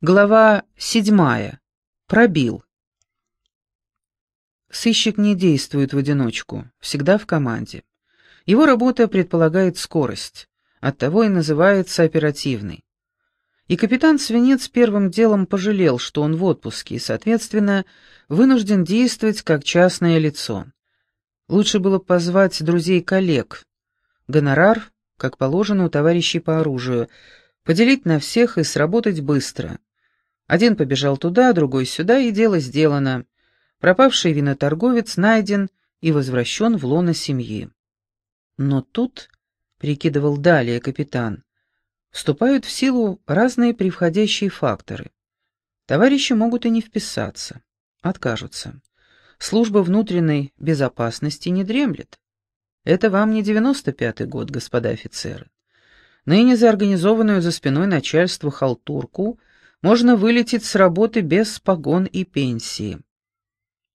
Глава седьмая. Пробил. Сыщик не действует в одиночку, всегда в команде. Его работа предполагает скорость, оттого и называется оперативной. И капитан Свинец первым делом пожалел, что он в отпуске и, соответственно, вынужден действовать как частное лицо. Лучше было позвать друзей-коллег. Гонорар, как положено у товарищей по оружию, поделить на всех и сработать быстро. Один побежал туда, другой сюда, и дело сделано. Пропавший виноторговец найден и возвращен в лоно семьи. Но тут, — прикидывал далее капитан, — вступают в силу разные превходящие факторы. Товарищи могут и не вписаться, откажутся. Служба внутренней безопасности не дремлет. Это вам не девяносто пятый год, господа офицеры. Ныне за организованную за спиной начальства халтурку можно вылететь с работы без погон и пенсии.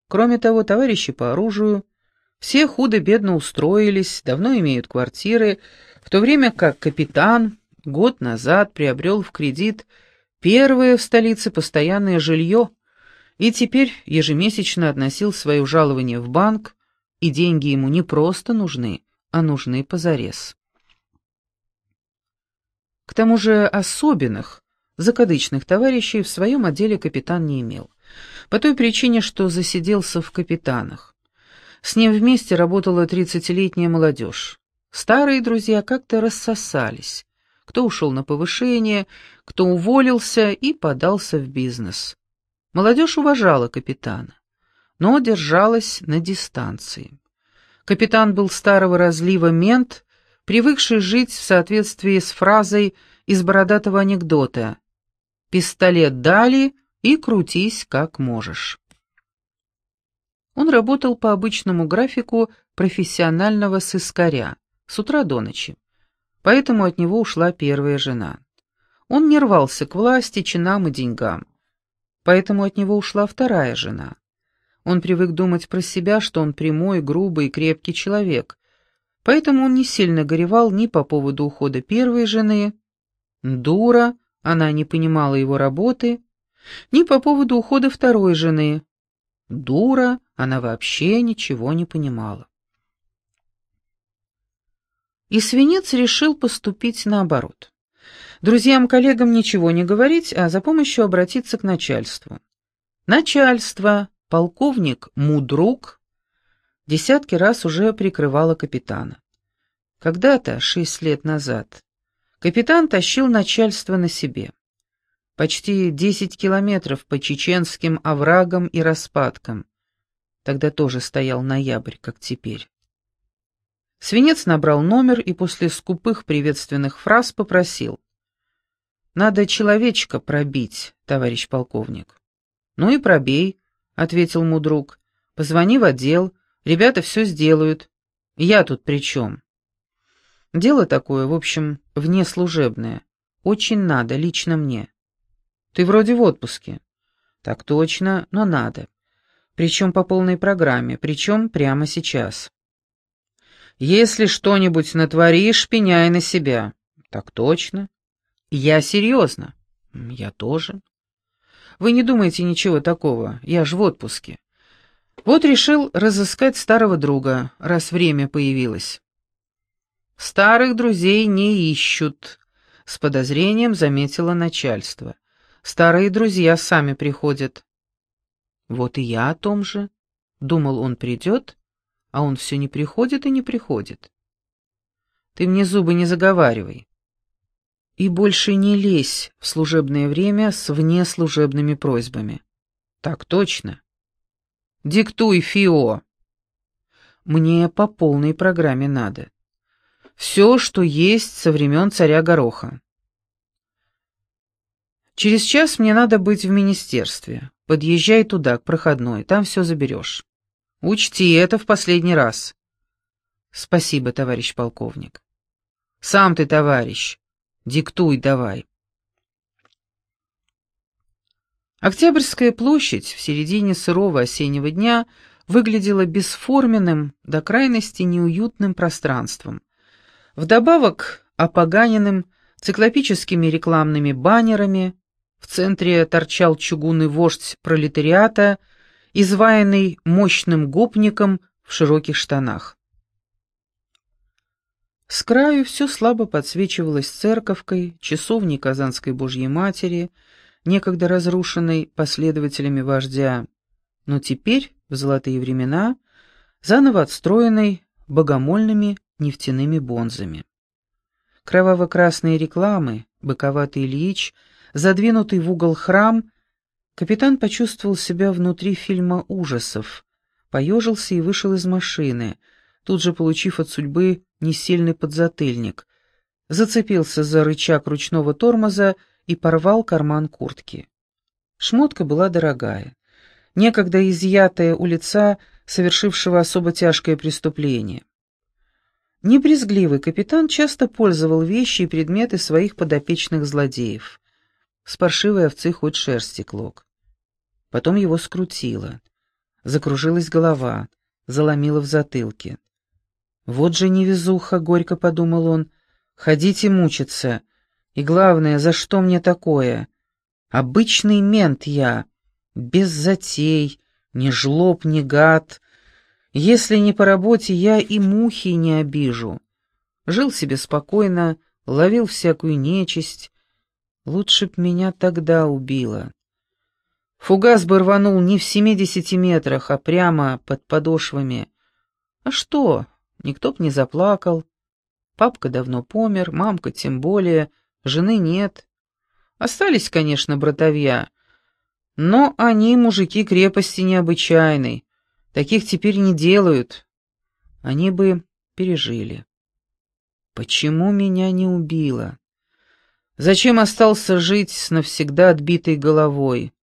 Кроме того, товарищи по оружию все худо-бедно устроились, давно имеют квартиры, в то время как капитан год назад приобрел в кредит первое в столице постоянное жилье и теперь ежемесячно относил свое жалование в банк, и деньги ему не просто нужны, а нужны позарез. К тому же особенных, Закадычных товарищей в своем отделе капитан не имел. По той причине, что засиделся в капитанах. С ним вместе работала тридцатилетняя молодежь. Старые друзья как-то рассосались. Кто ушел на повышение, кто уволился и подался в бизнес. Молодежь уважала капитана, но держалась на дистанции. Капитан был старого разлива мент, привыкший жить в соответствии с фразой из бородатого анекдота Пистолет дали и крутись как можешь. Он работал по обычному графику профессионального сыскаря, с утра до ночи. Поэтому от него ушла первая жена. Он не рвался к власти, чинам и деньгам. Поэтому от него ушла вторая жена. Он привык думать про себя, что он прямой, грубый и крепкий человек. Поэтому он не сильно горевал ни по поводу ухода первой жены. Дура, она не понимала его работы, ни по поводу ухода второй жены. Дура, она вообще ничего не понимала. И свинец решил поступить наоборот. Друзьям-коллегам ничего не говорить, а за помощью обратиться к начальству. Начальство, полковник Мудрук, десятки раз уже прикрывало капитана. Когда-то, шесть лет назад, Капитан тащил начальство на себе. Почти десять километров по чеченским оврагам и распадкам. Тогда тоже стоял ноябрь, как теперь. Свинец набрал номер и после скупых приветственных фраз попросил. «Надо человечка пробить, товарищ полковник». «Ну и пробей», — ответил мудрук. «Позвони в отдел, ребята все сделают. Я тут при чем?» Дело такое, в общем, внеслужебное. Очень надо, лично мне. Ты вроде в отпуске. Так точно, но надо. Причем по полной программе, причем прямо сейчас. Если что-нибудь натворишь, пеняй на себя. Так точно. Я серьезно. Я тоже. Вы не думаете ничего такого, я ж в отпуске. Вот решил разыскать старого друга, раз время появилось. «Старых друзей не ищут», — с подозрением заметило начальство. «Старые друзья сами приходят». «Вот и я о том же. Думал, он придет, а он все не приходит и не приходит». «Ты мне зубы не заговаривай». «И больше не лезь в служебное время с внеслужебными просьбами». «Так точно». «Диктуй, Фио». «Мне по полной программе надо все, что есть со времен царя Гороха. Через час мне надо быть в министерстве. Подъезжай туда, к проходной, там все заберешь. Учти это в последний раз. Спасибо, товарищ полковник. Сам ты, товарищ. Диктуй давай. Октябрьская площадь в середине сырого осеннего дня выглядела бесформенным, до крайности неуютным пространством, Вдобавок опоганенным циклопическими рекламными баннерами, В центре торчал чугунный вождь пролетариата, изваянный мощным гопником в широких штанах. С краю все слабо подсвечивалось церковкой, часовней Казанской Божьей Матери, некогда разрушенной последователями вождя, но теперь, в золотые времена, заново отстроенной богомольными нефтяными бонзами. Кроваво-красные рекламы, быковатый Ильич, задвинутый в угол храм, капитан почувствовал себя внутри фильма ужасов, поежился и вышел из машины — тут же получив от судьбы несильный подзатыльник, зацепился за рычаг ручного тормоза и порвал карман куртки. Шмотка была дорогая, некогда изъятая у лица, совершившего особо тяжкое преступление. Небрезгливый капитан часто пользовал вещи и предметы своих подопечных злодеев. С паршивой овцы хоть шерсти клок. Потом его скрутило. Закружилась голова, заломила в затылке. «Вот же невезуха», — горько подумал он, — «ходить и мучиться. И главное, за что мне такое? Обычный мент я, без затей, ни жлоб, ни гад. Если не по работе, я и мухи не обижу. Жил себе спокойно, ловил всякую нечисть. Лучше б меня тогда убило. Фугас бы рванул не в семидесяти метрах, а прямо под подошвами. А что, никто б не заплакал. Папка давно помер, мамка тем более, жены нет. Остались, конечно, братовья, но они мужики крепости необычайной, таких теперь не делают. Они бы пережили. Почему меня не убило? Зачем остался жить с навсегда отбитой головой?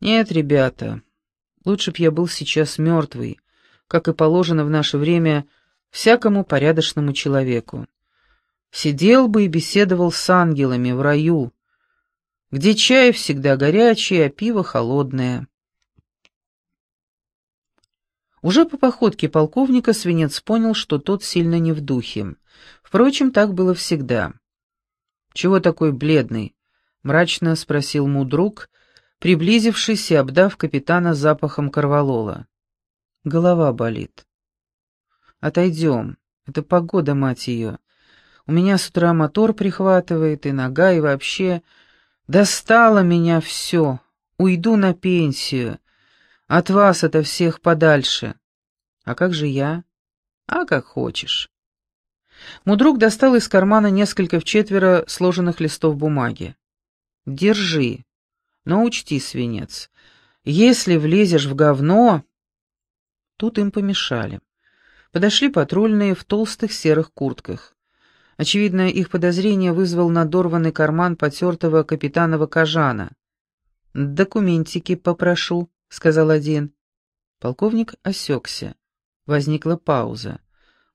Нет, ребята, лучше б я был сейчас мертвый, как и положено в наше время всякому порядочному человеку. Сидел бы и беседовал с ангелами в раю, где чай всегда горячий, а пиво холодное. Уже по походке полковника свинец понял, что тот сильно не в духе. Впрочем, так было всегда. «Чего такой бледный?» — мрачно спросил мудрук, приблизившись и обдав капитана запахом корвалола. «Голова болит». Отойдем. Это погода, мать ее. У меня с утра мотор прихватывает, и нога, и вообще... Достало меня все. Уйду на пенсию. От вас это всех подальше. А как же я? А как хочешь. Мудрук достал из кармана несколько в четверо сложенных листов бумаги. Держи. Но учти, свинец, если влезешь в говно... Тут им помешали. Подошли патрульные в толстых серых куртках. Очевидно, их подозрение вызвал надорванный карман потертого капитанова кожана. «Документики попрошу», — сказал один. Полковник осекся. Возникла пауза,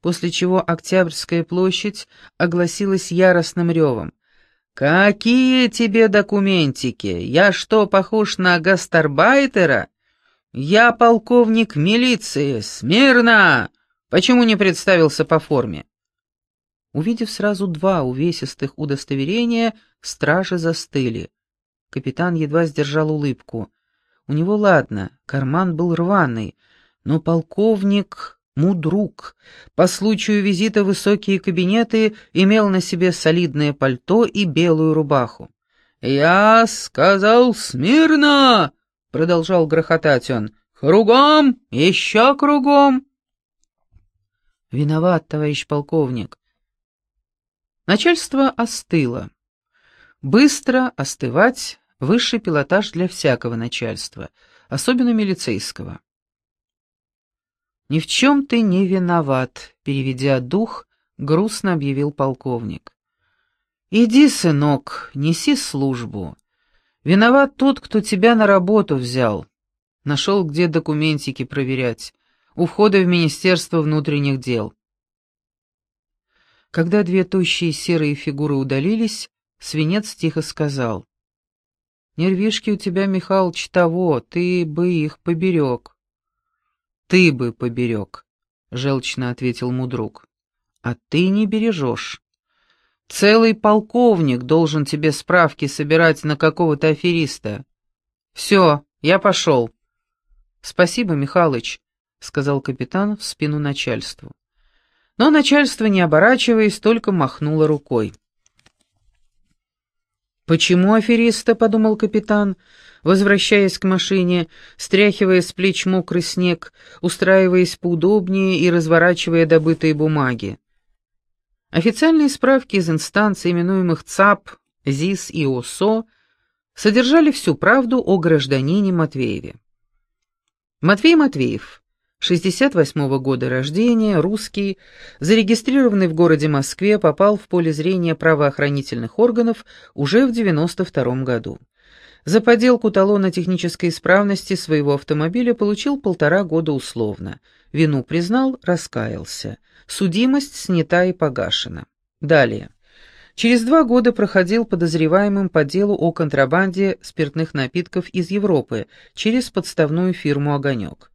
после чего Октябрьская площадь огласилась яростным ревом. «Какие тебе документики? Я что, похож на гастарбайтера? Я полковник милиции! Смирно!» Почему не представился по форме?» Увидев сразу два увесистых удостоверения, стражи застыли. Капитан едва сдержал улыбку. У него ладно, карман был рваный, но полковник Мудрук по случаю визита в высокие кабинеты имел на себе солидное пальто и белую рубаху. «Я сказал смирно!» — продолжал грохотать он. «Кругом! Еще кругом!» Виноват, товарищ полковник. Начальство остыло. Быстро остывать — высший пилотаж для всякого начальства, особенно милицейского. «Ни в чем ты не виноват», — переведя дух, грустно объявил полковник. «Иди, сынок, неси службу. Виноват тот, кто тебя на работу взял. Нашел, где документики проверять у входа в Министерство внутренних дел. Когда две тощие серые фигуры удалились, свинец тихо сказал. «Нервишки у тебя, Михалыч, того, ты бы их поберег». «Ты бы поберег», — желчно ответил мудрук. «А ты не бережешь. Целый полковник должен тебе справки собирать на какого-то афериста. Все, я пошел. Спасибо, Михалыч, сказал капитан в спину начальству. Но начальство, не оборачиваясь, только махнуло рукой. «Почему афериста?» — подумал капитан, возвращаясь к машине, стряхивая с плеч мокрый снег, устраиваясь поудобнее и разворачивая добытые бумаги. Официальные справки из инстанций, именуемых ЦАП, ЗИС и ОСО, содержали всю правду о гражданине Матвееве. Матвей Матвеев, 68 -го года рождения, русский, зарегистрированный в городе Москве, попал в поле зрения правоохранительных органов уже в 92 году. За подделку талона технической исправности своего автомобиля получил полтора года условно. Вину признал, раскаялся. Судимость снята и погашена. Далее. Через два года проходил подозреваемым по делу о контрабанде спиртных напитков из Европы через подставную фирму «Огонек».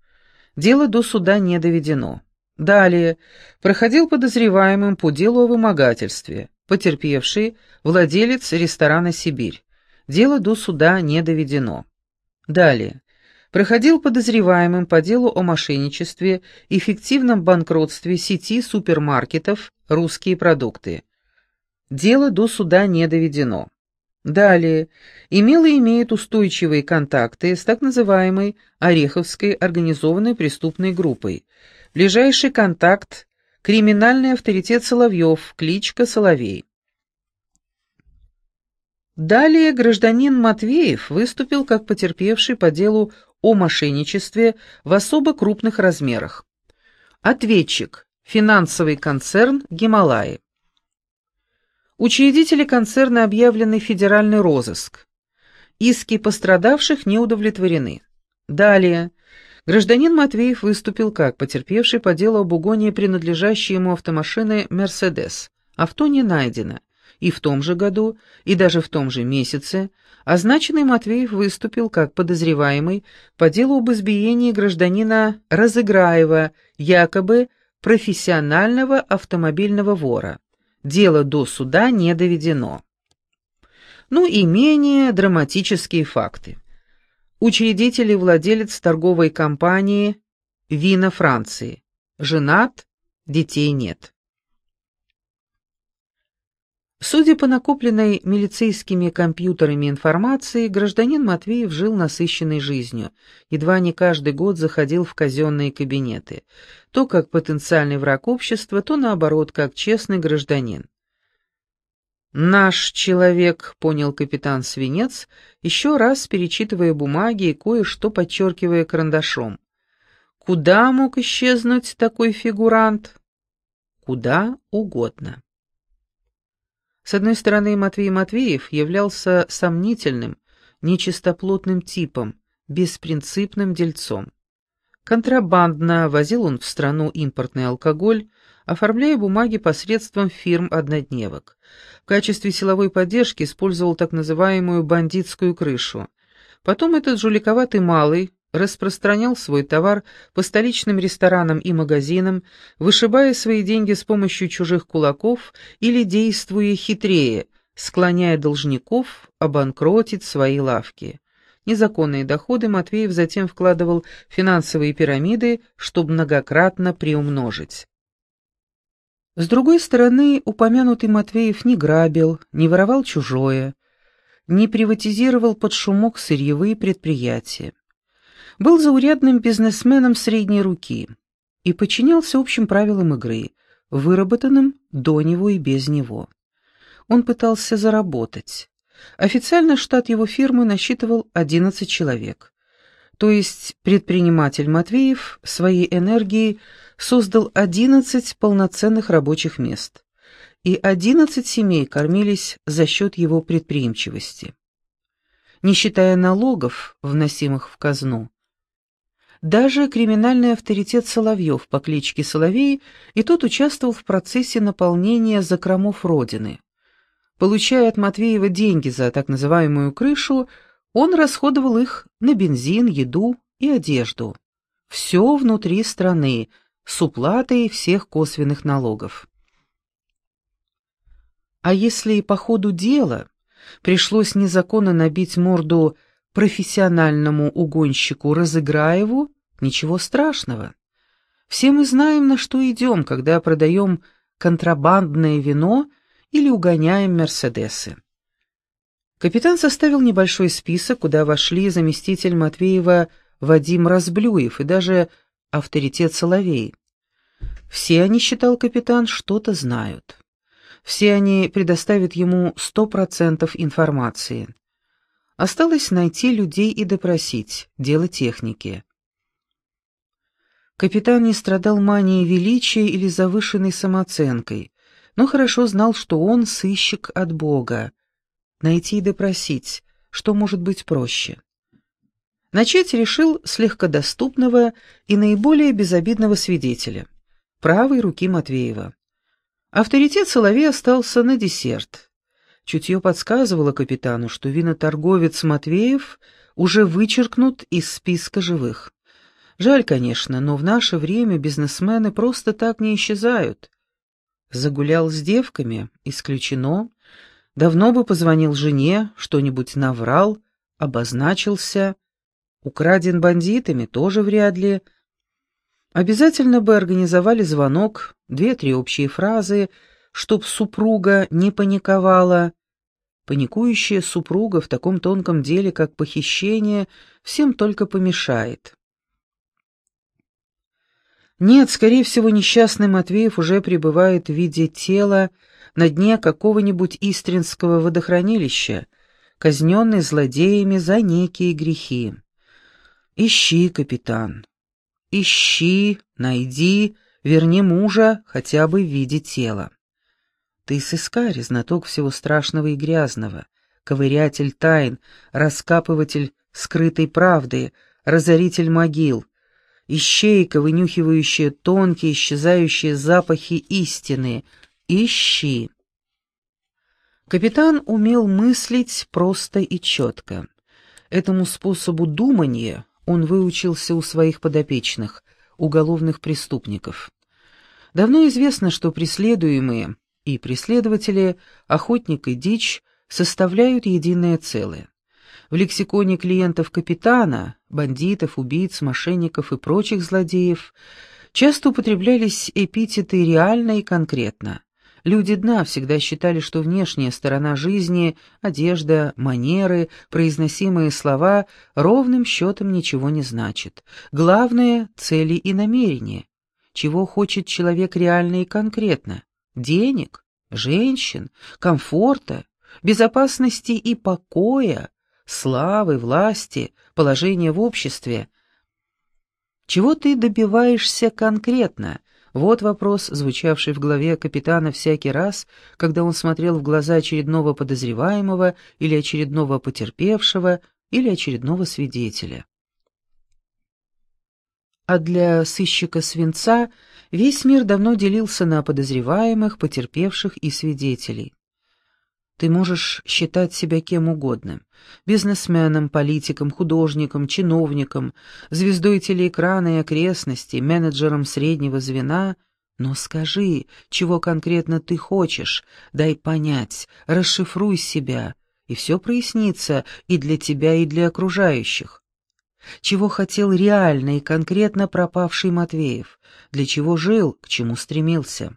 Дело до суда не доведено. Далее. Проходил подозреваемым по делу о вымогательстве. Потерпевший – владелец ресторана «Сибирь». Дело до суда не доведено. Далее. Проходил подозреваемым по делу о мошенничестве и фиктивном банкротстве сети супермаркетов «Русские продукты». Дело до суда не доведено. Далее, имел и имеет устойчивые контакты с так называемой Ореховской организованной преступной группой. Ближайший контакт – криминальный авторитет Соловьев, кличка Соловей. Далее гражданин Матвеев выступил как потерпевший по делу о мошенничестве в особо крупных размерах. Ответчик – финансовый концерн «Гималаи». Учредители концерна объявлены федеральный розыск. Иски пострадавших не удовлетворены. Далее. Гражданин Матвеев выступил как потерпевший по делу об угоне принадлежащей ему автомашины «Мерседес». Авто не найдено. И в том же году, и даже в том же месяце, означенный Матвеев выступил как подозреваемый по делу об избиении гражданина Разыграева, якобы профессионального автомобильного вора. Дело до суда не доведено. Ну и менее драматические факты. Учредитель и владелец торговой компании «Вина Франции». Женат, детей нет. Судя по накопленной милицейскими компьютерами информации, гражданин Матвеев жил насыщенной жизнью, едва не каждый год заходил в казенные кабинеты, то как потенциальный враг общества, то наоборот, как честный гражданин. «Наш человек», — понял капитан Свинец, еще раз перечитывая бумаги и кое-что подчеркивая карандашом. «Куда мог исчезнуть такой фигурант?» «Куда угодно». С одной стороны, Матвей Матвеев являлся сомнительным, нечистоплотным типом, беспринципным дельцом. Контрабандно возил он в страну импортный алкоголь, оформляя бумаги посредством фирм-однодневок. В качестве силовой поддержки использовал так называемую «бандитскую крышу». Потом этот жуликоватый малый, распространял свой товар по столичным ресторанам и магазинам, вышибая свои деньги с помощью чужих кулаков или действуя хитрее, склоняя должников обанкротить свои лавки. Незаконные доходы Матвеев затем вкладывал в финансовые пирамиды, чтобы многократно приумножить. С другой стороны, упомянутый Матвеев не грабил, не воровал чужое, не приватизировал под шумок сырьевые предприятия был заурядным бизнесменом средней руки и подчинялся общим правилам игры, выработанным до него и без него. Он пытался заработать. Официально штат его фирмы насчитывал 11 человек. То есть предприниматель Матвеев своей энергией создал 11 полноценных рабочих мест, и 11 семей кормились за счет его предприимчивости. Не считая налогов, вносимых в казну, даже криминальный авторитет Соловьев по кличке Соловей, и тот участвовал в процессе наполнения закромов Родины. Получая от Матвеева деньги за так называемую крышу, он расходовал их на бензин, еду и одежду. Все внутри страны, с уплатой всех косвенных налогов. А если по ходу дела пришлось незаконно набить морду профессиональному угонщику Разыграеву, ничего страшного. Все мы знаем, на что идем, когда продаем контрабандное вино или угоняем «Мерседесы». Капитан составил небольшой список, куда вошли заместитель Матвеева Вадим Разблюев и даже авторитет Соловей. Все они, считал капитан, что-то знают. Все они предоставят ему сто процентов информации. Осталось найти людей и допросить, дело техники. Капитан не страдал манией величия или завышенной самооценкой, но хорошо знал, что он сыщик от Бога. Найти и допросить, что может быть проще. Начать решил с легкодоступного и наиболее безобидного свидетеля, правой руки Матвеева. Авторитет Соловей остался на десерт. Чутье подсказывало капитану, что виноторговец Матвеев уже вычеркнут из списка живых. Жаль, конечно, но в наше время бизнесмены просто так не исчезают. Загулял с девками, исключено. Давно бы позвонил жене, что-нибудь наврал, обозначился. Украден бандитами, тоже вряд ли. Обязательно бы организовали звонок, две-три общие фразы, чтоб супруга не паниковала. Паникующая супруга в таком тонком деле, как похищение, всем только помешает. Нет, скорее всего, несчастный Матвеев уже пребывает в виде тела на дне какого-нибудь истринского водохранилища, казненный злодеями за некие грехи. Ищи, капитан, ищи, найди, верни мужа хотя бы в виде тела. Ты сыскарь, знаток всего страшного и грязного, ковырятель тайн, раскапыватель скрытой правды, разоритель могил — ищейка, вынюхивающая тонкие, исчезающие запахи истины. Ищи. Капитан умел мыслить просто и четко. Этому способу думания он выучился у своих подопечных, уголовных преступников. Давно известно, что преследуемые и преследователи, охотник и дичь составляют единое целое. В лексиконе клиентов капитана, бандитов, убийц, мошенников и прочих злодеев часто употреблялись эпитеты реально и конкретно. Люди дна всегда считали, что внешняя сторона жизни, одежда, манеры, произносимые слова ровным счетом ничего не значат. Главное — цели и намерения. Чего хочет человек реально и конкретно? Денег, женщин, комфорта, безопасности и покоя, славы, власти, положения в обществе. Чего ты добиваешься конкретно? Вот вопрос, звучавший в голове капитана всякий раз, когда он смотрел в глаза очередного подозреваемого или очередного потерпевшего или очередного свидетеля. А для сыщика свинца весь мир давно делился на подозреваемых, потерпевших и свидетелей. Ты можешь считать себя кем угодно — бизнесменом, политиком, художником, чиновником, звездой телеэкрана и окрестностей, менеджером среднего звена, но скажи, чего конкретно ты хочешь, дай понять, расшифруй себя, и все прояснится и для тебя, и для окружающих. Чего хотел реально и конкретно пропавший Матвеев, для чего жил, к чему стремился.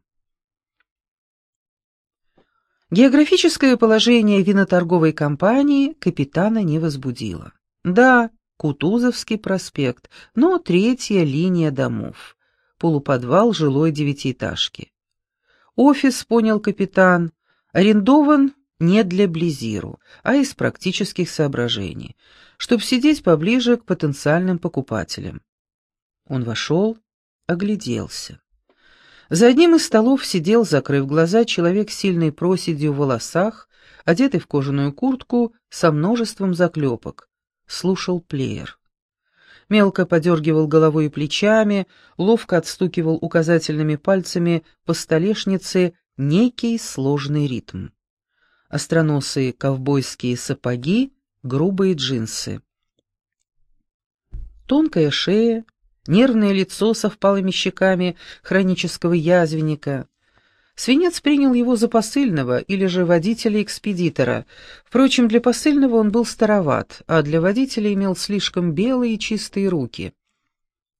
Географическое положение виноторговой компании капитана не возбудило. Да, Кутузовский проспект, но третья линия домов. Полуподвал жилой девятиэтажки. Офис, понял капитан, арендован не для Близиру, а из практических соображений, чтобы сидеть поближе к потенциальным покупателям. Он вошел, огляделся. За одним из столов сидел, закрыв глаза, человек с сильной проседью в волосах, одетый в кожаную куртку со множеством заклепок. Слушал плеер. Мелко подергивал головой и плечами, ловко отстукивал указательными пальцами по столешнице некий сложный ритм. Остроносые ковбойские сапоги, грубые джинсы. Тонкая шея, нервное лицо со впалыми щеками хронического язвенника, Свинец принял его за посыльного или же водителя-экспедитора. Впрочем, для посыльного он был староват, а для водителя имел слишком белые чистые руки.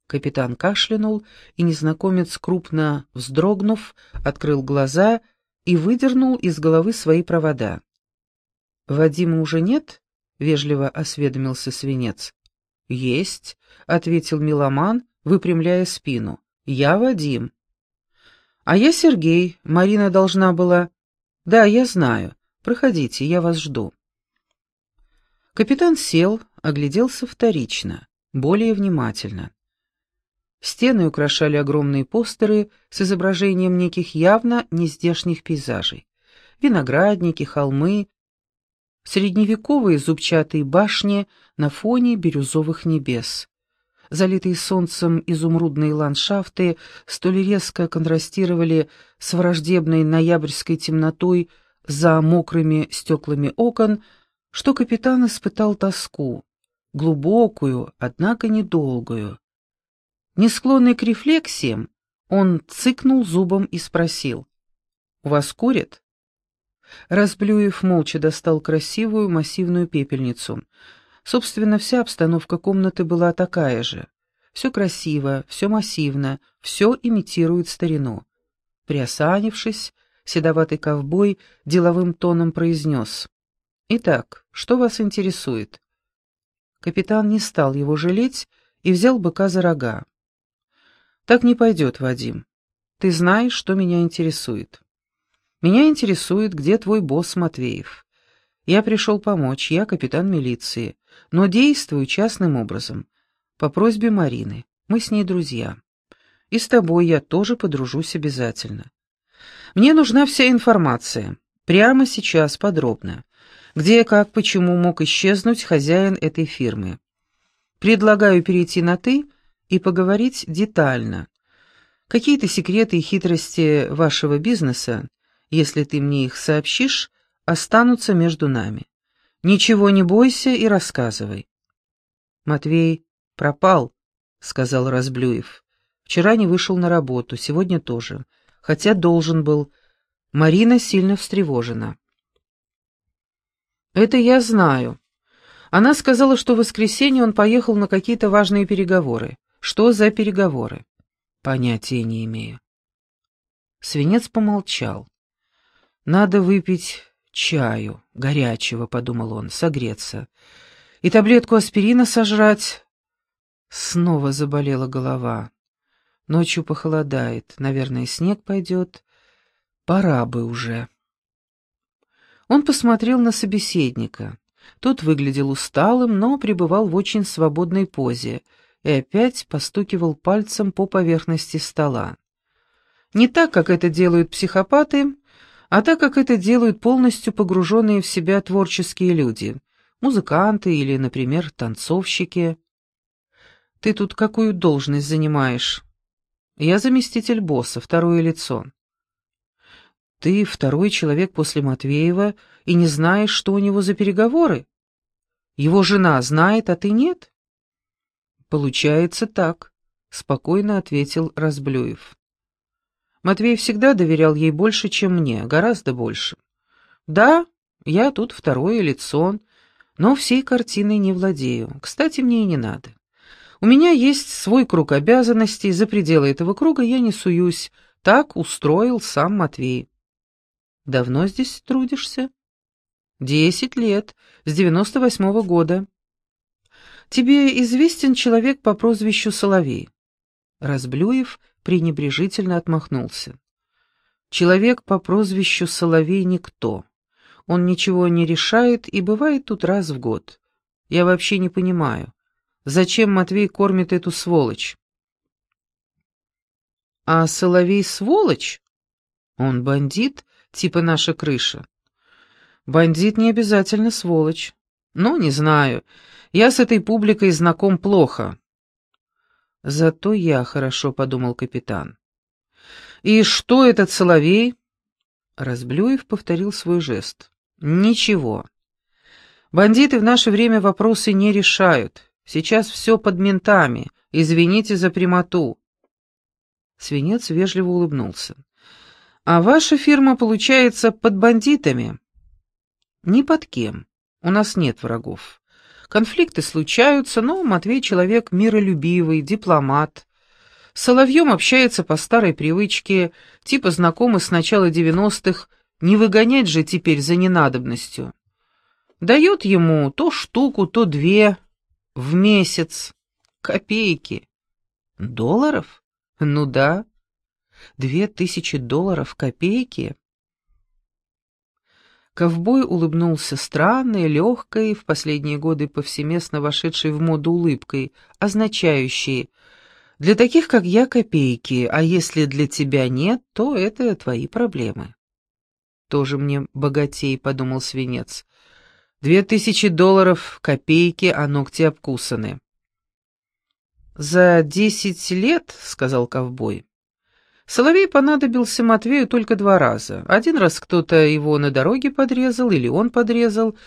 Капитан кашлянул, и незнакомец, крупно вздрогнув, открыл глаза и выдернул из головы свои провода. «Вадима уже нет?» — вежливо осведомился свинец. «Есть», — ответил меломан, выпрямляя спину. «Я Вадим». «А я Сергей. Марина должна была...» «Да, я знаю. Проходите, я вас жду». Капитан сел, огляделся вторично, более внимательно. Стены украшали огромные постеры с изображением неких явно нездешних пейзажей. Виноградники, холмы, средневековые зубчатые башни на фоне бирюзовых небес. Залитые солнцем изумрудные ландшафты столь резко контрастировали с враждебной ноябрьской темнотой за мокрыми стеклами окон, что капитан испытал тоску, глубокую, однако недолгую. Не склонный к рефлексиям, он цыкнул зубом и спросил. «У вас курят?» Разблюев молча достал красивую массивную пепельницу. Собственно, вся обстановка комнаты была такая же. Все красиво, все массивно, все имитирует старину. Приосанившись, седоватый ковбой деловым тоном произнес. «Итак, что вас интересует?» Капитан не стал его жалеть и взял быка за рога. «Так не пойдет, Вадим. Ты знаешь, что меня интересует. Меня интересует, где твой босс Матвеев. Я пришел помочь, я капитан милиции, но действую частным образом, по просьбе Марины. Мы с ней друзья. И с тобой я тоже подружусь обязательно. Мне нужна вся информация, прямо сейчас, подробно. Где, как, почему мог исчезнуть хозяин этой фирмы. Предлагаю перейти на «ты» и поговорить детально. Какие-то секреты и хитрости вашего бизнеса если ты мне их сообщишь, останутся между нами. Ничего не бойся и рассказывай. Матвей пропал, сказал Разблюев. Вчера не вышел на работу, сегодня тоже, хотя должен был. Марина сильно встревожена. Это я знаю. Она сказала, что в воскресенье он поехал на какие-то важные переговоры. Что за переговоры? Понятия не имею. Свинец помолчал. «Надо выпить чаю, горячего», — подумал он, — «согреться. И таблетку аспирина сожрать». Снова заболела голова. Ночью похолодает, наверное, снег пойдет. Пора бы уже. Он посмотрел на собеседника. Тот выглядел усталым, но пребывал в очень свободной позе и опять постукивал пальцем по поверхности стола. Не так, как это делают психопаты, а так как это делают полностью погруженные в себя творческие люди, музыканты или, например, танцовщики. Ты тут какую должность занимаешь? Я заместитель босса, второе лицо. Ты второй человек после Матвеева и не знаешь, что у него за переговоры? Его жена знает, а ты нет? Получается так, спокойно ответил Разблюев. Матвей всегда доверял ей больше, чем мне, гораздо больше. Да, я тут второе лицо, но всей картиной не владею. Кстати, мне и не надо. У меня есть свой круг обязанностей, за пределы этого круга я не суюсь. Так устроил сам Матвей. Давно здесь трудишься? Десять лет, с девяносто восьмого года. Тебе известен человек по прозвищу Соловей? Разблюев пренебрежительно отмахнулся. Человек по прозвищу Соловей никто. Он ничего не решает и бывает тут раз в год. Я вообще не понимаю, зачем Матвей кормит эту сволочь? А Соловей сволочь? Он бандит, типа наша крыша. Бандит не обязательно сволочь. Ну, не знаю. Я с этой публикой знаком плохо. «Зато я хорошо», — подумал капитан. «И что этот соловей?» Разблюев повторил свой жест. «Ничего. Бандиты в наше время вопросы не решают. Сейчас все под ментами. Извините за прямоту». Свинец вежливо улыбнулся. А ваша фирма, получается, под бандитами? Ни под кем. У нас нет врагов. Конфликты случаются, но Матвей человек миролюбивый, дипломат. Соловьем общается по старой привычке, типа знакомый с начала девяностых, не выгонять же теперь за ненадобностью. Дает ему то штуку, то две в месяц. Копейки. Долларов? Ну да. Две тысячи долларов копейки? Ковбой улыбнулся странной, легкой, в последние годы повсеместно вошедшей в моду улыбкой, означающей «Для таких, как я, копейки, а если для тебя нет, то это твои проблемы». «Тоже мне богатей», — подумал свинец. «Две тысячи долларов, копейки, а ногти обкусаны». «За десять лет», — сказал ковбой, Соловей понадобился Матвею только два раза. Один раз кто-то его на дороге подрезал, или он подрезал.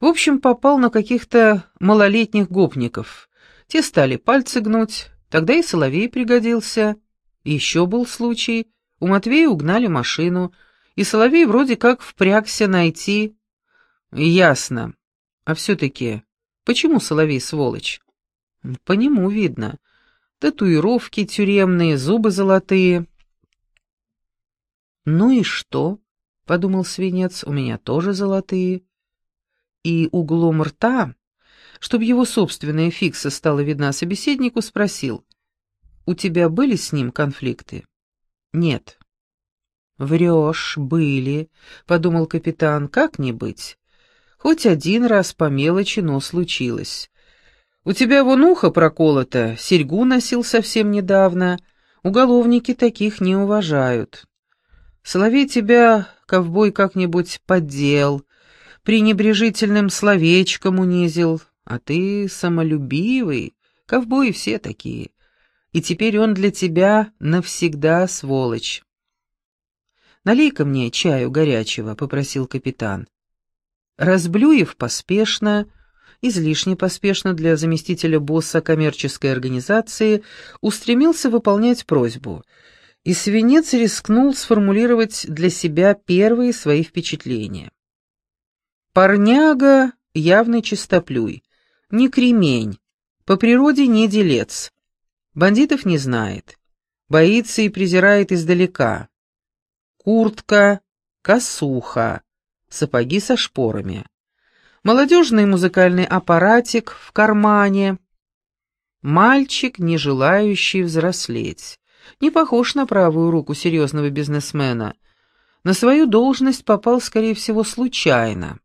В общем, попал на каких-то малолетних гопников. Те стали пальцы гнуть, тогда и Соловей пригодился. Еще был случай, у Матвея угнали машину, и Соловей вроде как впрягся найти... Ясно. А все-таки, почему Соловей сволочь? По нему видно. Татуировки тюремные, зубы золотые. «Ну и что?» — подумал свинец, — «у меня тоже золотые». И углом рта, чтобы его собственная фикса стала видна собеседнику, спросил, «У тебя были с ним конфликты?» «Нет». «Врешь, были», — подумал капитан, — «как не быть? Хоть один раз по мелочи, но случилось. У тебя вон ухо проколото, серьгу носил совсем недавно. Уголовники таких не уважают». Соловей тебя, ковбой, как-нибудь поддел, пренебрежительным словечком унизил, а ты самолюбивый, ковбои все такие, и теперь он для тебя навсегда сволочь. «Налей-ка мне чаю горячего», — попросил капитан. Разблюев поспешно, излишне поспешно для заместителя босса коммерческой организации, устремился выполнять просьбу — и свинец рискнул сформулировать для себя первые свои впечатления. Парняга явный чистоплюй, не кремень, по природе не делец, бандитов не знает, боится и презирает издалека. Куртка, косуха, сапоги со шпорами, молодежный музыкальный аппаратик в кармане, мальчик, не желающий взрослеть не похож на правую руку серьезного бизнесмена. На свою должность попал, скорее всего, случайно.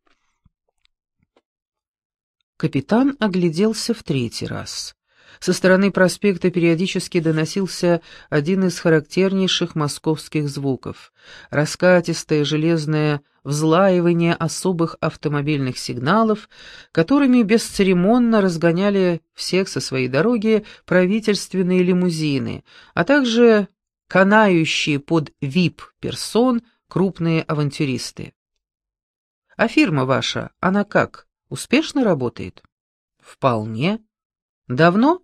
Капитан огляделся в третий раз. Со стороны проспекта периодически доносился один из характернейших московских звуков — раскатистое железное взлаивание особых автомобильных сигналов, которыми бесцеремонно разгоняли всех со своей дороги правительственные лимузины, а также канающие под вип-персон крупные авантюристы. «А фирма ваша, она как, успешно работает?» «Вполне. Давно?»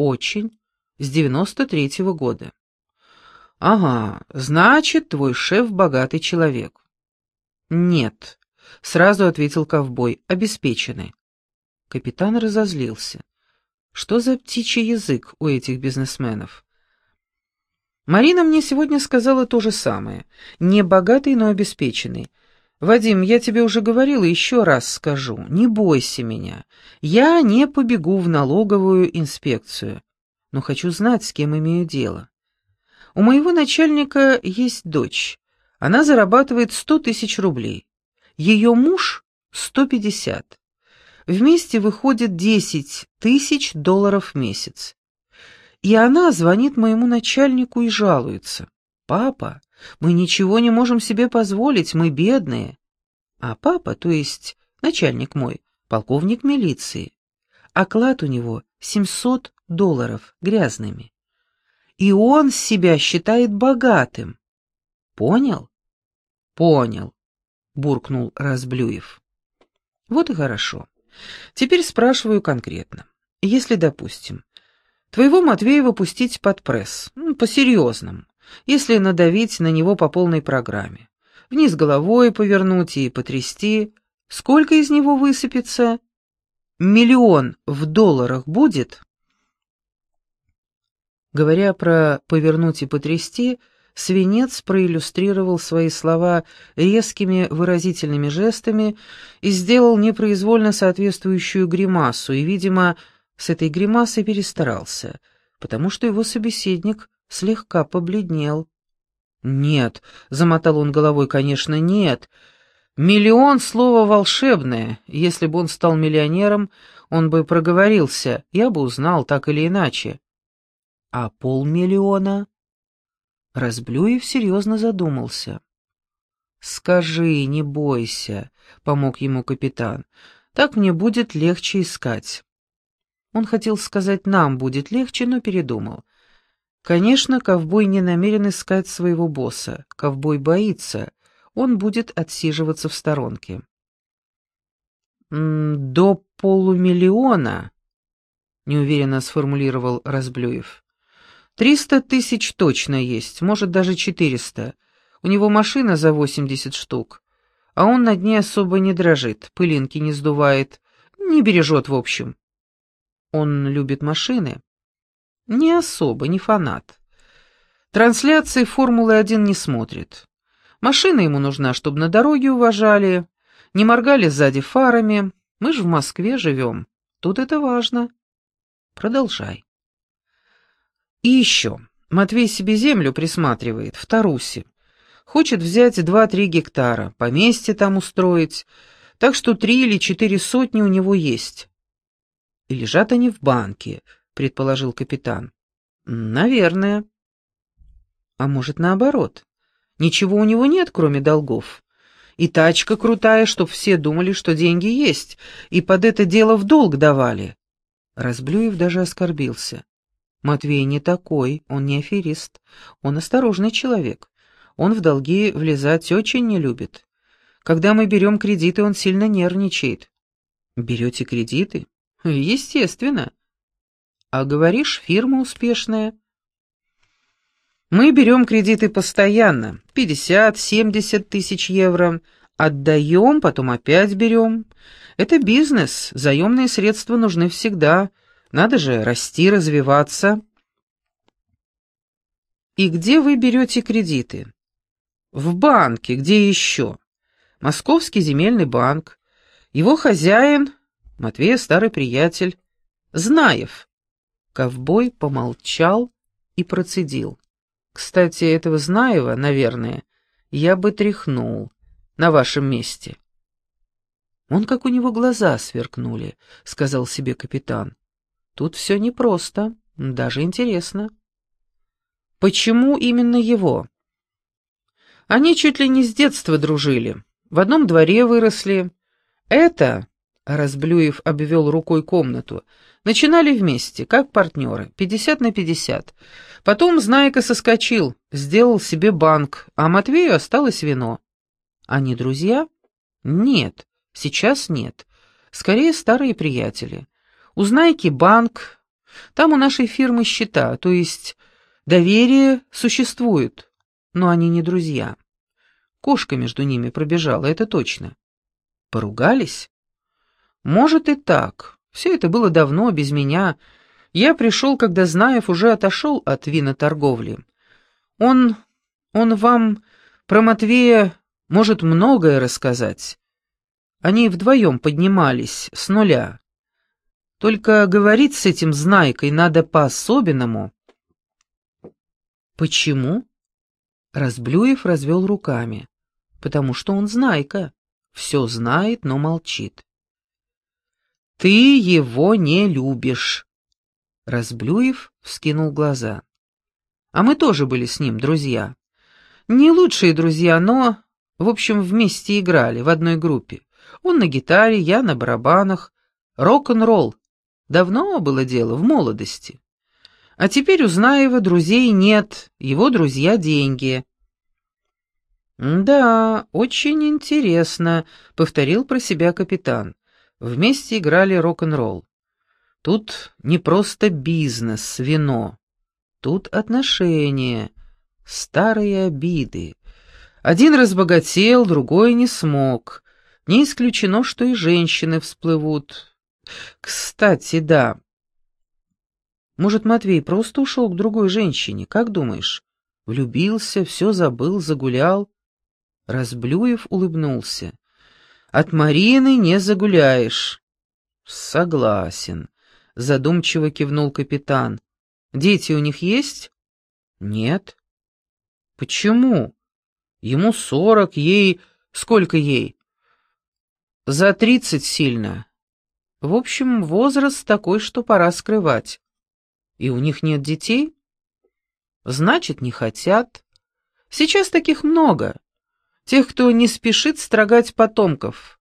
«Очень. С девяносто третьего года». «Ага, значит, твой шеф богатый человек». «Нет», — сразу ответил ковбой, — «обеспечены». Капитан разозлился. «Что за птичий язык у этих бизнесменов?» Марина мне сегодня сказала то же самое. Не богатый, но обеспеченный. Вадим, я тебе уже говорила, еще раз скажу. Не бойся меня. Я не побегу в налоговую инспекцию. Но хочу знать, с кем имею дело. У моего начальника есть дочь. Она зарабатывает сто тысяч рублей. Ее муж — сто пятьдесят. Вместе выходит десять тысяч долларов в месяц. И она звонит моему начальнику и жалуется. «Папа, мы ничего не можем себе позволить, мы бедные. А папа, то есть начальник мой, полковник милиции. Оклад у него 700 долларов грязными. И он себя считает богатым. Понял? Понял, буркнул Разблюев. Вот и хорошо. Теперь спрашиваю конкретно. Если, допустим, твоего Матвеева пустить под пресс, ну, по-серьезному, если надавить на него по полной программе. Вниз головой повернуть и потрясти. Сколько из него высыпется? Миллион в долларах будет? Говоря про «повернуть и потрясти», Свинец проиллюстрировал свои слова резкими выразительными жестами и сделал непроизвольно соответствующую гримасу, и, видимо, с этой гримасой перестарался, потому что его собеседник слегка побледнел. «Нет», — замотал он головой, — «конечно, нет. Миллион — слово волшебное. Если бы он стал миллионером, он бы проговорился, я бы узнал так или иначе». «А полмиллиона?» Разблюев серьезно задумался. «Скажи, не бойся», — помог ему капитан. «Так мне будет легче искать». Он хотел сказать «нам будет легче», но передумал. Конечно, ковбой не намерен искать своего босса. Ковбой боится. Он будет отсиживаться в сторонке. «До полумиллиона», — неуверенно сформулировал Разблюев. «Триста тысяч точно есть, может, даже четыреста. У него машина за восемьдесят штук, а он над ней особо не дрожит, пылинки не сдувает, не бережет в общем. Он любит машины?» Не особо, не фанат. Трансляции Формулы-1 не смотрит. Машина ему нужна, чтобы на дороге уважали, не моргали сзади фарами. Мы же в Москве живем. Тут это важно. Продолжай. И еще. Матвей себе землю присматривает, в Тарусе. Хочет взять два-три гектара, поместье там устроить, так что три или четыре сотни у него есть. И лежат они в банке, предположил капитан. Наверное. А может, наоборот. Ничего у него нет, кроме долгов. И тачка крутая, чтоб все думали, что деньги есть, и под это дело в долг давали. Разблюев даже оскорбился. Матвей не такой, он не аферист, он осторожный человек. Он в долги влезать очень не любит. Когда мы берем кредиты, он сильно нервничает. Берете кредиты? Естественно. А говоришь, фирма успешная. Мы берем кредиты постоянно, 50-70 тысяч евро, отдаем, потом опять берем. Это бизнес, заемные средства нужны всегда, надо же расти, развиваться. И где вы берете кредиты? В банке, где еще? Московский земельный банк. Его хозяин, Матвея старый приятель, Знаев. Ковбой помолчал и процедил. «Кстати, этого Знаева, наверное, я бы тряхнул на вашем месте». «Он как у него глаза сверкнули», — сказал себе капитан. «Тут все непросто, даже интересно». «Почему именно его?» «Они чуть ли не с детства дружили, в одном дворе выросли. Это, — Разблюев обвел рукой комнату, — Начинали вместе, как партнеры, 50 на 50. Потом Знайка соскочил, сделал себе банк, а Матвею осталось вино. Они друзья? Нет, сейчас нет. Скорее старые приятели. У Знайки банк, там у нашей фирмы счета, то есть доверие существует, но они не друзья. Кошка между ними пробежала, это точно. Поругались? Может и так. Все это было давно, без меня. Я пришел, когда Знаев уже отошел от виноторговли. Он... он вам про Матвея может многое рассказать. Они вдвоем поднимались с нуля. Только говорить с этим Знайкой надо по-особенному. Почему? Разблюев развел руками. Потому что он Знайка. Все знает, но молчит. «Ты его не любишь!» Разблюев вскинул глаза. «А мы тоже были с ним друзья. Не лучшие друзья, но, в общем, вместе играли в одной группе. Он на гитаре, я на барабанах. Рок-н-ролл. Давно было дело, в молодости. А теперь у Знаева друзей нет, его друзья — деньги». «Да, очень интересно», — повторил про себя капитан. Вместе играли рок-н-ролл. Тут не просто бизнес, вино. Тут отношения. Старые обиды. Один разбогател, другой не смог. Не исключено, что и женщины всплывут. Кстати, да. Может, Матвей просто ушел к другой женщине, как думаешь? Влюбился, все забыл, загулял. Разблюев улыбнулся. От Марины не загуляешь. Согласен. Задумчиво кивнул капитан. Дети у них есть? Нет. Почему? Ему сорок, ей... Сколько ей? За тридцать сильно. В общем, возраст такой, что пора скрывать. И у них нет детей? Значит, не хотят. Сейчас таких много. Тех, кто не спешит строгать потомков.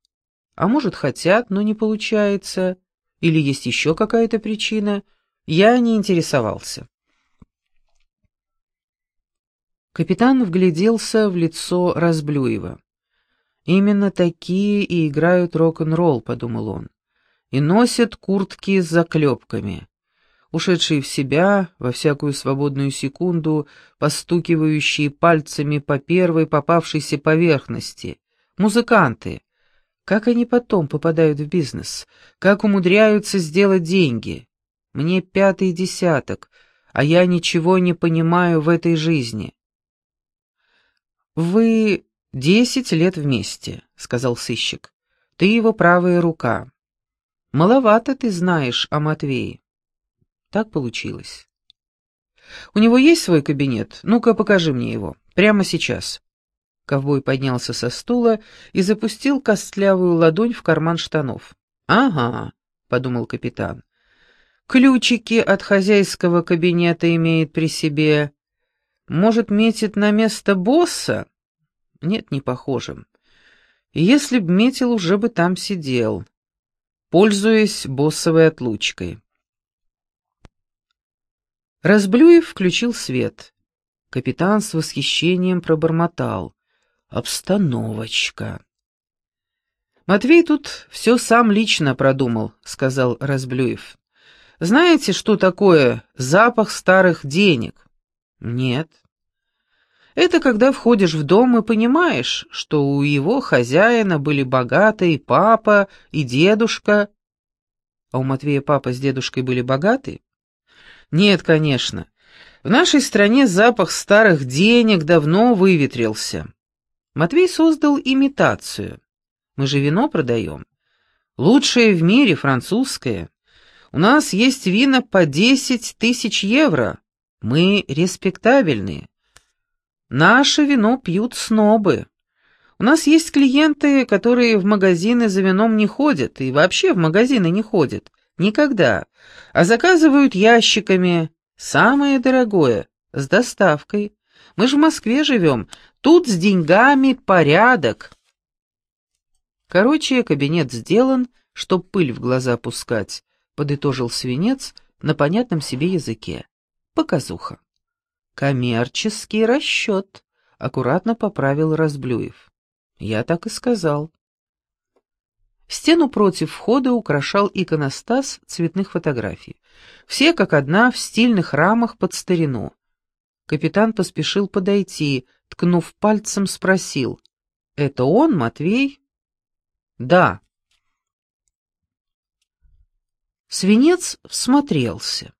А может, хотят, но не получается. Или есть еще какая-то причина. Я не интересовался. Капитан вгляделся в лицо Разблюева. «Именно такие и играют рок-н-ролл», — подумал он, — «и носят куртки с заклепками ушедшие в себя, во всякую свободную секунду, постукивающие пальцами по первой попавшейся поверхности. Музыканты. Как они потом попадают в бизнес? Как умудряются сделать деньги? Мне пятый десяток, а я ничего не понимаю в этой жизни. «Вы десять лет вместе», — сказал сыщик. «Ты его правая рука. Маловато ты знаешь о Матвее». Так получилось. «У него есть свой кабинет? Ну-ка, покажи мне его. Прямо сейчас». Ковбой поднялся со стула и запустил костлявую ладонь в карман штанов. «Ага», — подумал капитан. «Ключики от хозяйского кабинета имеет при себе. Может, метит на место босса?» «Нет, не похоже. Если б метил, уже бы там сидел, пользуясь боссовой отлучкой». Разблюев включил свет. Капитан с восхищением пробормотал. «Обстановочка». «Матвей тут все сам лично продумал», — сказал Разблюев. «Знаете, что такое запах старых денег?» «Нет». «Это когда входишь в дом и понимаешь, что у его хозяина были богатые папа и дедушка». «А у Матвея папа с дедушкой были богаты?» Нет, конечно. В нашей стране запах старых денег давно выветрился. Матвей создал имитацию. Мы же вино продаем. Лучшее в мире, французское. У нас есть вина по 10 тысяч евро. Мы респектабельные. Наше вино пьют снобы. У нас есть клиенты, которые в магазины за вином не ходят и вообще в магазины не ходят. Никогда. А заказывают ящиками. Самое дорогое. С доставкой. Мы же в Москве живем. Тут с деньгами порядок. Короче, кабинет сделан, чтоб пыль в глаза пускать, подытожил свинец на понятном себе языке. Показуха. Коммерческий расчет, аккуратно поправил Разблюев. Я так и сказал. Стену против входа украшал иконостас цветных фотографий. Все как одна в стильных рамах под старину. Капитан поспешил подойти, ткнув пальцем, спросил. «Это он, Матвей?» «Да». Свинец всмотрелся.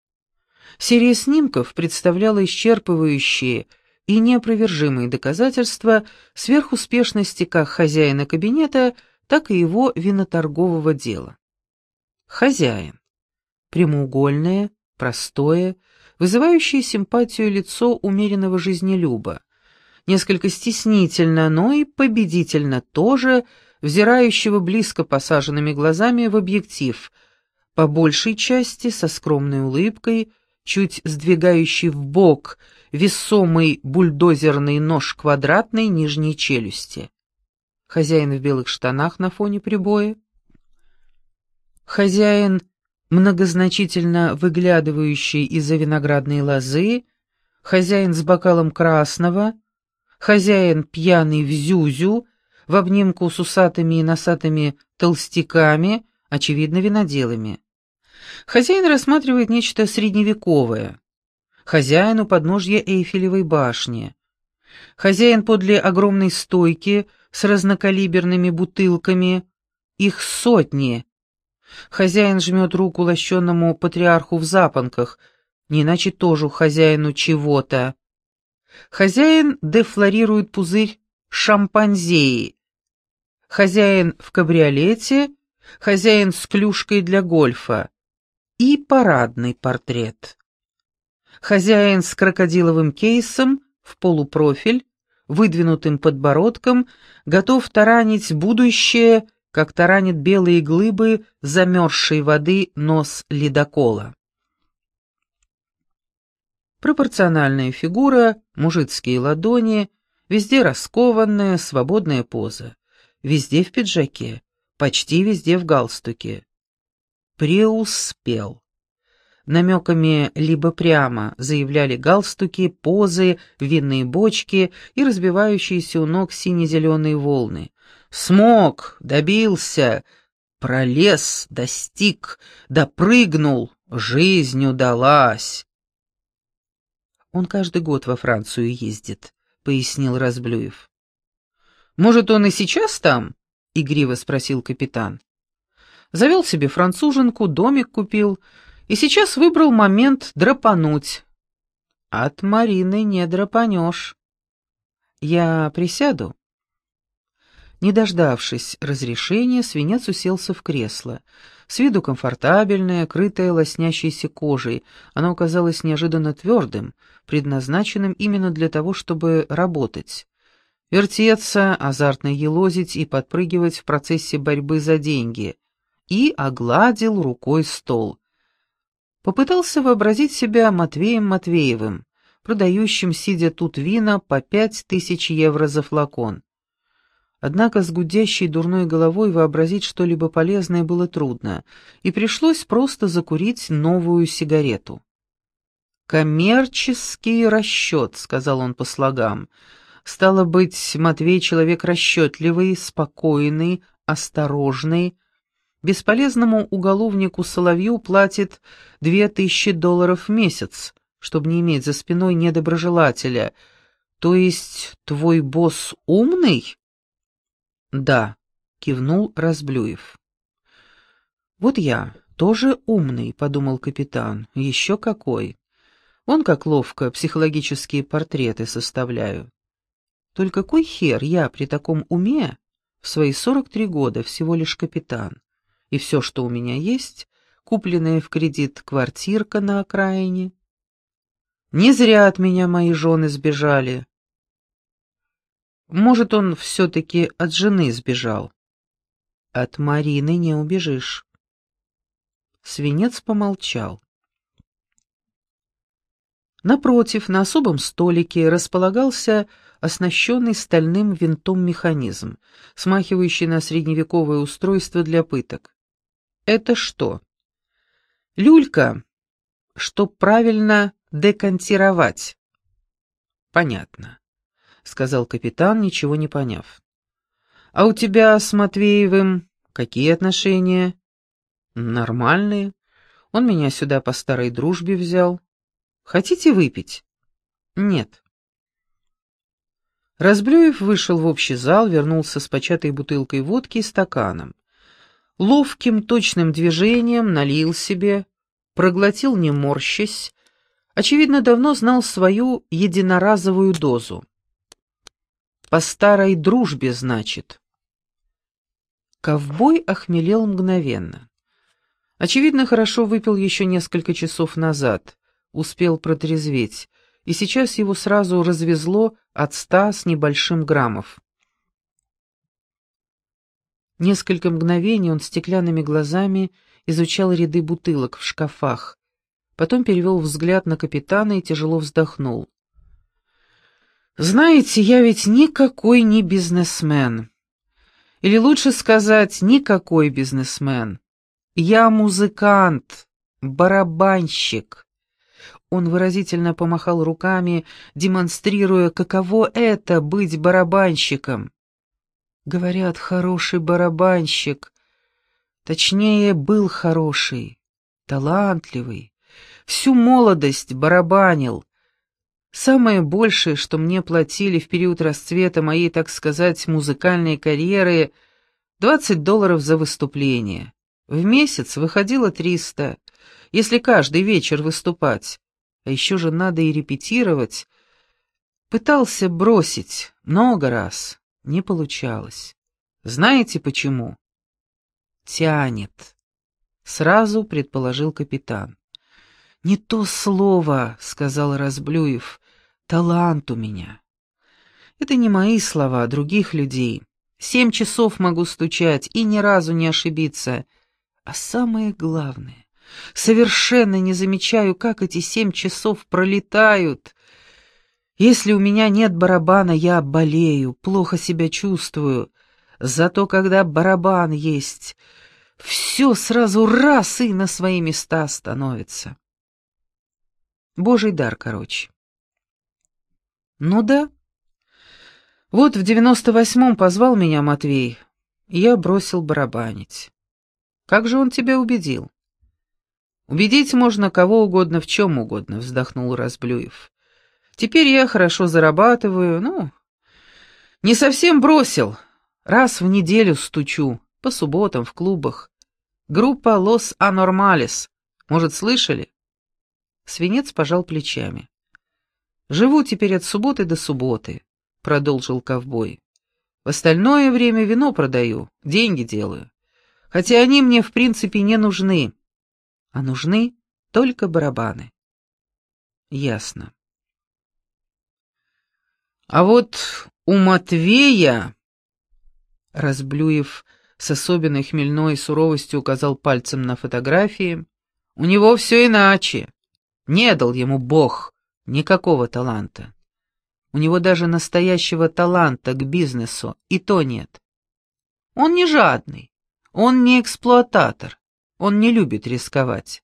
Серия снимков представляла исчерпывающие и неопровержимые доказательства сверхуспешности как хозяина кабинета, так и его виноторгового дела. Хозяин. Прямоугольное, простое, вызывающее симпатию лицо умеренного жизнелюба. Несколько стеснительно, но и победительно тоже, взирающего близко посаженными глазами в объектив, по большей части со скромной улыбкой, чуть сдвигающий в бок весомый бульдозерный нож квадратной нижней челюсти хозяин в белых штанах на фоне прибоя, хозяин, многозначительно выглядывающий из-за виноградной лозы, хозяин с бокалом красного, хозяин пьяный в зюзю, в обнимку с усатыми и носатыми толстяками, очевидно, виноделами. Хозяин рассматривает нечто средневековое. Хозяин у подножья Эйфелевой башни. Хозяин подле огромной стойки с разнокалиберными бутылками. Их сотни. Хозяин жмет руку лощенному патриарху в запонках, не иначе тоже хозяину чего-то. Хозяин дефлорирует пузырь шампанзеи. Хозяин в кабриолете, хозяин с клюшкой для гольфа. И парадный портрет. Хозяин с крокодиловым кейсом в полупрофиль, выдвинутым подбородком, готов таранить будущее, как таранит белые глыбы замерзшей воды нос ледокола. Пропорциональная фигура, мужицкие ладони, везде раскованная, свободная поза. Везде в пиджаке, почти везде в галстуке. Преуспел. Намеками либо прямо заявляли галстуки, позы, винные бочки и разбивающиеся у ног сине-зеленые волны. Смог, добился, пролез, достиг, допрыгнул, жизнь удалась. Он каждый год во Францию ездит, пояснил Разблюев. Может, он и сейчас там? игриво спросил капитан. Завел себе француженку, домик купил и сейчас выбрал момент драпануть. От Марины не драпанешь. Я присяду. Не дождавшись разрешения, свинец уселся в кресло. С виду комфортабельное, крытое лоснящейся кожей, оно оказалось неожиданно твердым, предназначенным именно для того, чтобы работать. Вертеться, азартно елозить и подпрыгивать в процессе борьбы за деньги. И огладил рукой стол. Попытался вообразить себя Матвеем Матвеевым, продающим, сидя тут вина, по пять тысяч евро за флакон. Однако с гудящей дурной головой вообразить что-либо полезное было трудно, и пришлось просто закурить новую сигарету. «Коммерческий расчет», — сказал он по слогам. «Стало быть, Матвей человек расчетливый, спокойный, осторожный. Бесполезному уголовнику Соловью платит две тысячи долларов в месяц, чтобы не иметь за спиной недоброжелателя. То есть твой босс умный?» «Да», — кивнул Разблюев. «Вот я, тоже умный», — подумал капитан, — «еще какой. Он как ловко психологические портреты составляю. Только кой хер я при таком уме в свои сорок три года всего лишь капитан, и все, что у меня есть, купленная в кредит квартирка на окраине. Не зря от меня мои жены сбежали, может, он все-таки от жены сбежал. От Марины не убежишь. Свинец помолчал. Напротив, на особом столике располагался оснащенный стальным винтом механизм, смахивающий на средневековое устройство для пыток. Это что? Люлька, чтоб правильно декантировать. Понятно. — сказал капитан, ничего не поняв. «А у тебя с Матвеевым какие отношения?» «Нормальные. Он меня сюда по старой дружбе взял. Хотите выпить?» «Нет». Разблюев вышел в общий зал, вернулся с початой бутылкой водки и стаканом. Ловким, точным движением налил себе, проглотил не морщась, очевидно, давно знал свою единоразовую дозу. По старой дружбе, значит. Ковбой охмелел мгновенно. Очевидно, хорошо выпил еще несколько часов назад, успел протрезветь, и сейчас его сразу развезло от ста с небольшим граммов. Несколько мгновений он стеклянными глазами изучал ряды бутылок в шкафах, потом перевел взгляд на капитана и тяжело вздохнул. Знаете, я ведь никакой не бизнесмен. Или лучше сказать, никакой бизнесмен. Я музыкант, барабанщик. Он выразительно помахал руками, демонстрируя, каково это — быть барабанщиком. Говорят, хороший барабанщик. Точнее, был хороший, талантливый. Всю молодость барабанил, Самое большее, что мне платили в период расцвета моей, так сказать, музыкальной карьеры — 20 долларов за выступление. В месяц выходило 300, если каждый вечер выступать. А еще же надо и репетировать. Пытался бросить много раз, не получалось. Знаете почему? Тянет. Сразу предположил капитан. «Не то слово», — сказал Разблюев. «Талант у меня». Это не мои слова, а других людей. Семь часов могу стучать и ни разу не ошибиться. А самое главное, совершенно не замечаю, как эти семь часов пролетают. Если у меня нет барабана, я болею, плохо себя чувствую. Зато когда барабан есть, все сразу раз и на свои места становится. Божий дар, короче. Ну да. Вот в девяносто восьмом позвал меня Матвей, я бросил барабанить. Как же он тебя убедил? Убедить можно кого угодно в чем угодно, вздохнул Разблюев. Теперь я хорошо зарабатываю, ну, не совсем бросил. Раз в неделю стучу, по субботам в клубах. Группа «Лос Анормалес». Может, слышали? Свинец пожал плечами. «Живу теперь от субботы до субботы», — продолжил ковбой. «В остальное время вино продаю, деньги делаю. Хотя они мне, в принципе, не нужны. А нужны только барабаны». «Ясно». «А вот у Матвея...» Разблюев с особенной хмельной суровостью указал пальцем на фотографии. «У него все иначе. Не дал ему Бог никакого таланта. У него даже настоящего таланта к бизнесу и то нет. Он не жадный, он не эксплуататор, он не любит рисковать.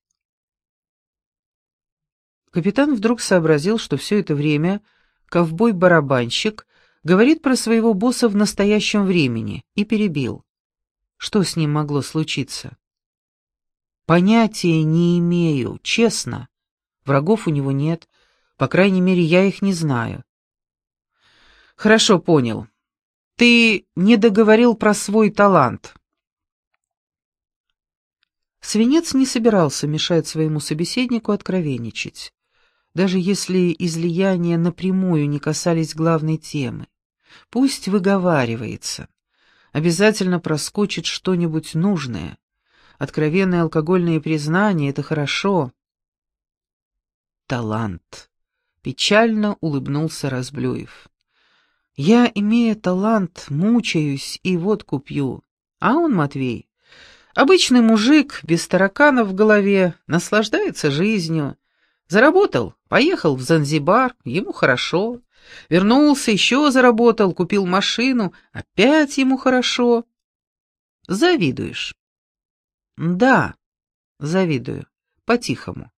Капитан вдруг сообразил, что все это время ковбой-барабанщик говорит про своего босса в настоящем времени, и перебил. Что с ним могло случиться? Понятия не имею, честно. Врагов у него нет, по крайней мере, я их не знаю. Хорошо, понял. Ты не договорил про свой талант. Свинец не собирался мешать своему собеседнику откровенничать, даже если излияния напрямую не касались главной темы. Пусть выговаривается. Обязательно проскочит что-нибудь нужное. Откровенные алкогольные признания — это хорошо, талант», — печально улыбнулся Разблюев. «Я, имея талант, мучаюсь и водку пью, а он, Матвей, обычный мужик, без тараканов в голове, наслаждается жизнью. Заработал, поехал в Занзибар, ему хорошо. Вернулся, еще заработал, купил машину, опять ему хорошо. Завидуешь?» «Да, завидую, по-тихому.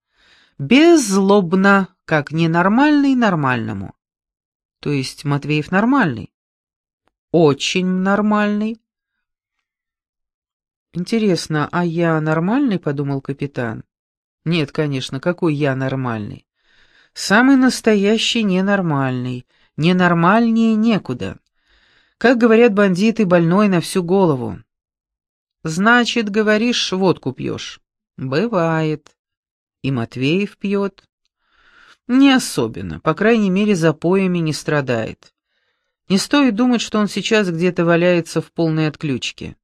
Беззлобно, как ненормальный нормальному. То есть Матвеев нормальный? Очень нормальный. Интересно, а я нормальный, подумал капитан. Нет, конечно, какой я нормальный? Самый настоящий ненормальный. Ненормальнее некуда. Как говорят бандиты, больной на всю голову. Значит, говоришь, водку пьешь. Бывает. И Матвеев пьет. Не особенно, по крайней мере, запоями не страдает. Не стоит думать, что он сейчас где-то валяется в полной отключке.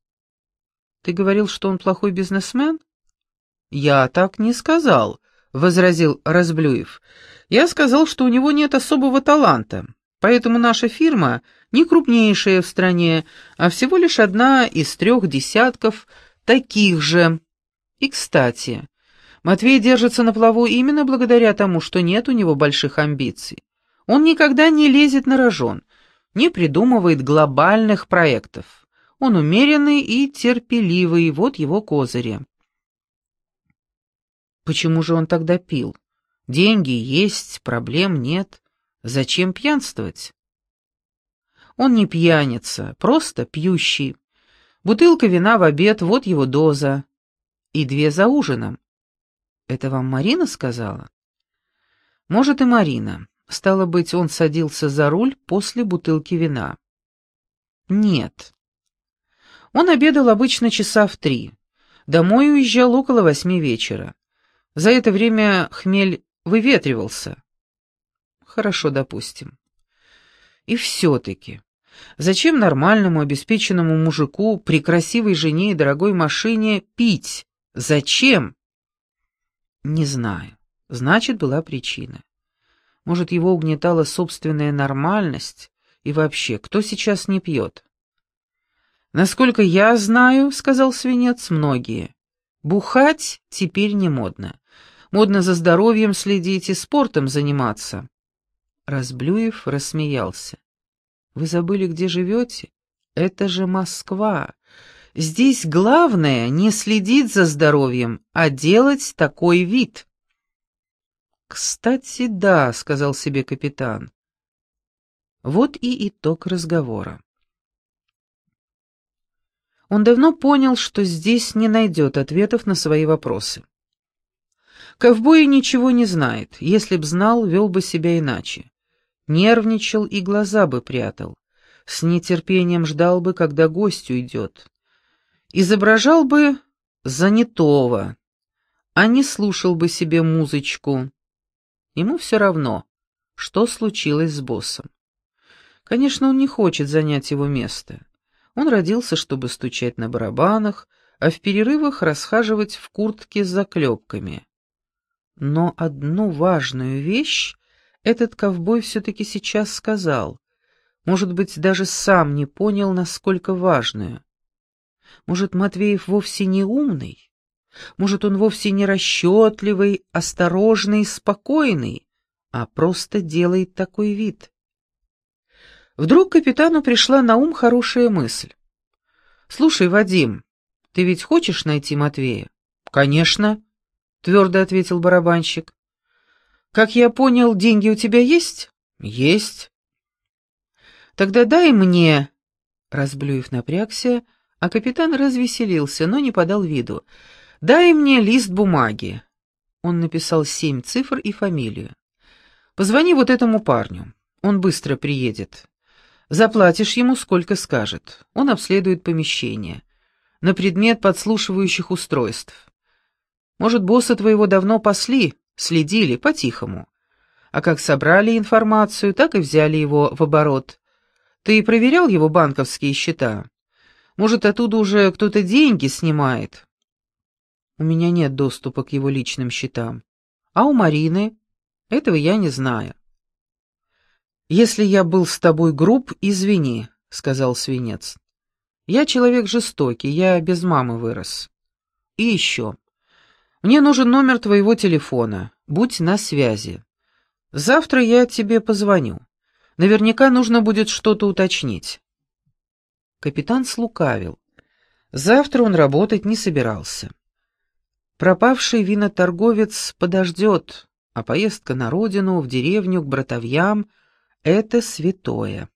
Ты говорил, что он плохой бизнесмен? Я так не сказал, возразил Разблюев. Я сказал, что у него нет особого таланта, поэтому наша фирма не крупнейшая в стране, а всего лишь одна из трех десятков таких же. И, кстати, Матвей держится на плаву именно благодаря тому, что нет у него больших амбиций. Он никогда не лезет на рожон, не придумывает глобальных проектов. Он умеренный и терпеливый, вот его козыри. Почему же он тогда пил? Деньги есть, проблем нет. Зачем пьянствовать? Он не пьяница, просто пьющий. Бутылка вина в обед, вот его доза. И две за ужином. Это вам Марина сказала? Может и Марина. Стало быть, он садился за руль после бутылки вина. Нет. Он обедал обычно часа в три. Домой уезжал около восьми вечера. За это время хмель выветривался. Хорошо, допустим. И все-таки, зачем нормальному обеспеченному мужику при красивой жене и дорогой машине пить? Зачем? Не знаю. Значит, была причина. Может, его угнетала собственная нормальность? И вообще, кто сейчас не пьет? «Насколько я знаю, — сказал свинец, — многие. Бухать теперь не модно. Модно за здоровьем следить и спортом заниматься». Разблюев рассмеялся. «Вы забыли, где живете? Это же Москва. Здесь главное не следить за здоровьем, а делать такой вид». «Кстати, да», — сказал себе капитан. Вот и итог разговора. Он давно понял, что здесь не найдет ответов на свои вопросы. Ковбой ничего не знает, если б знал, вел бы себя иначе. Нервничал и глаза бы прятал. С нетерпением ждал бы, когда гость уйдет. Изображал бы занятого, а не слушал бы себе музычку. Ему все равно, что случилось с боссом. Конечно, он не хочет занять его место. Он родился, чтобы стучать на барабанах, а в перерывах расхаживать в куртке с заклепками. Но одну важную вещь этот ковбой все-таки сейчас сказал. Может быть, даже сам не понял, насколько важную. Может, Матвеев вовсе не умный? Может, он вовсе не расчетливый, осторожный, спокойный, а просто делает такой вид? Вдруг капитану пришла на ум хорошая мысль. «Слушай, Вадим, ты ведь хочешь найти Матвея?» «Конечно», — твердо ответил барабанщик. «Как я понял, деньги у тебя есть?» «Есть». «Тогда дай мне...» Разблюев напрягся, а капитан развеселился, но не подал виду. «Дай мне лист бумаги». Он написал семь цифр и фамилию. «Позвони вот этому парню. Он быстро приедет. Заплатишь ему, сколько скажет. Он обследует помещение. На предмет подслушивающих устройств. Может, босса твоего давно пасли, следили, по-тихому. А как собрали информацию, так и взяли его в оборот. Ты проверял его банковские счета? Может, оттуда уже кто-то деньги снимает? У меня нет доступа к его личным счетам. А у Марины? Этого я не знаю. «Если я был с тобой груб, извини», — сказал свинец. «Я человек жестокий, я без мамы вырос. И еще. Мне нужен номер твоего телефона. Будь на связи. Завтра я тебе позвоню. Наверняка нужно будет что-то уточнить». Капитан слукавил. Завтра он работать не собирался. Пропавший виноторговец подождет, а поездка на родину, в деревню, к братовьям — это святое.